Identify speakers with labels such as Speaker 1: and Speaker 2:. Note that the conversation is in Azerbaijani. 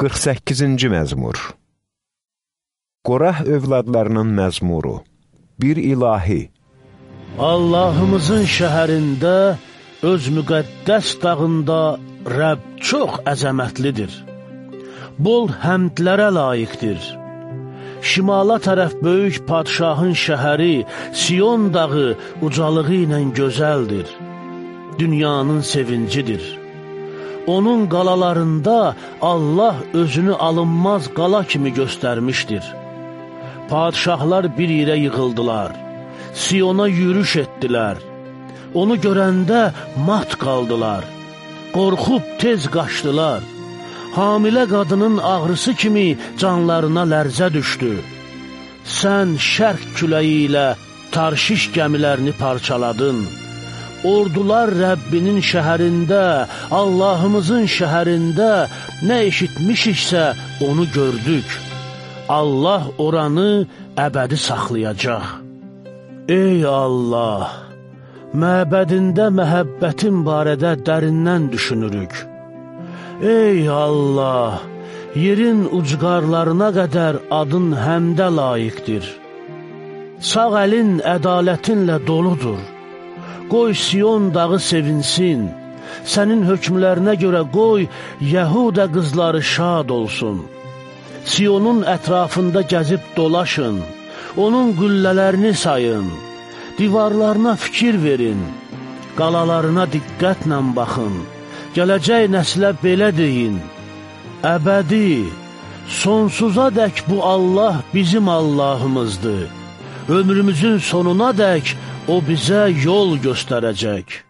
Speaker 1: 48-ci məzmur Qorah övladlarının məzmuru Bir ilahi
Speaker 2: Allahımızın şəhərində, öz müqəddəs dağında Rəbb çox əzəmətlidir. Bol həmdlərə layiqdir. Şimala tərəf böyük padşahın şəhəri, Siyon dağı ucalığı ilə gözəldir. Dünyanın sevincidir. Onun qalalarında Allah özünü alınmaz qala kimi göstərmişdir. Padişahlar bir yerə yığıldılar, Siyona yürüş etdilər. Onu görəndə mat qaldılar, qorxub tez qaçdılar. Hamilə qadının ağrısı kimi canlarına lərzə düşdü. Sən şərq küləyi ilə tarşiş gəmilərini parçaladın. Ordular Rəbbinin şəhərində, Allahımızın şəhərində nə eşitmişiksə onu gördük. Allah oranı əbədi saxlayacaq. Ey Allah! Məbədində məhəbbətin barədə dərindən düşünürük. Ey Allah! Yerin ucqarlarına qədər adın həmdə layiqdir. Sağ əlin ədalətinlə doludur. Qoy Siyon dağı sevinsin, sənin hökmlərinə görə qoy Yəhudə qızları şad olsun. Siyonun ətrafında gəzib dolaşın, onun qüllələrini sayın, divarlarına fikir verin, qalalarına diqqətlə baxın, gələcək nəslə belə deyin, əbədi, sonsuza dək bu Allah bizim Allahımızdır, ömrümüzün sonuna dək O bizə yol göstərəcək.